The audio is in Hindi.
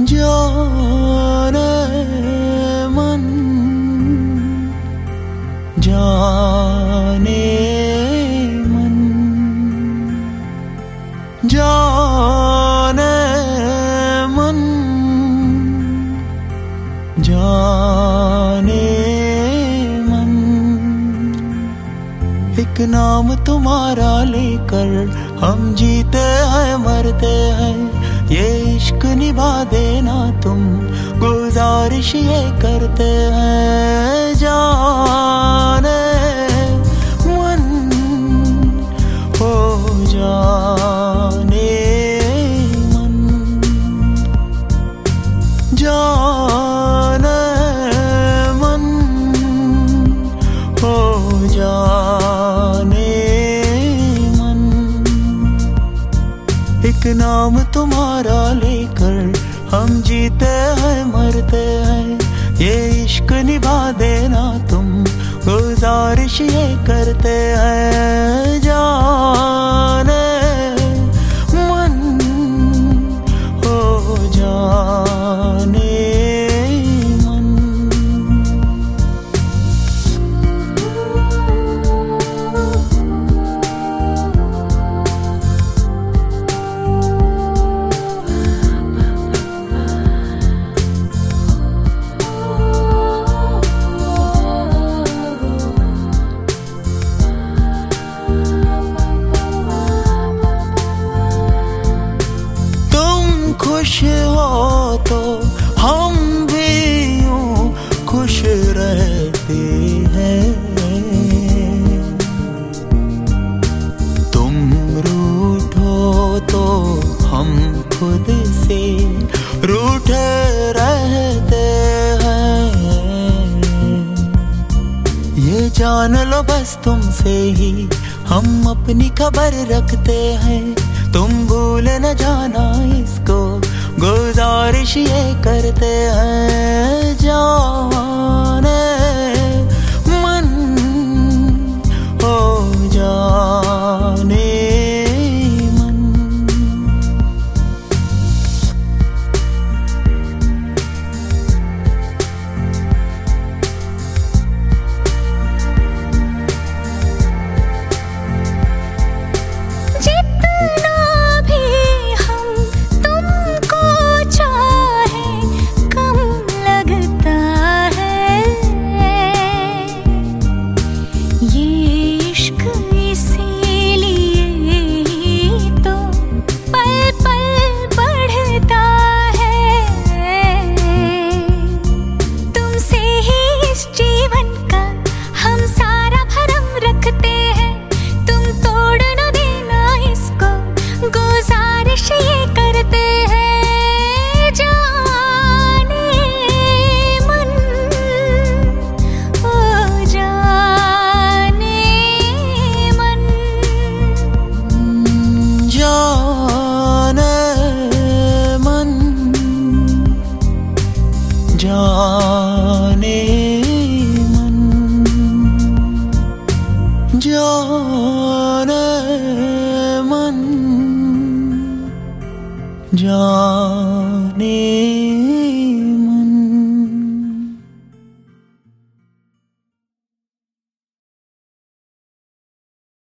जाने मन जाने मन। जाने मन जाने मन। एक नाम तुम्हारा लेकर हम जीते हैं, मरते हैं, ये इश्क निभा देना तुम गुजारिश ये करते हैं। एक नाम तुम्हारा लेकर हम जीते हैं, मरते हैं। ये इश्क निभा देना तुम, गुजारिश ये करते हैं। खुश हो तो हम भी यूँ खुश रहते हैं। तुम रूठो तो हम खुद से रूठे रहते हैं। ये जान लो बस तुमसे ही हम अपनी खबर रखते हैं। तुम भूल न जाना इसको गुजारिश ये करते हैं। जाने मन जाने मन जाने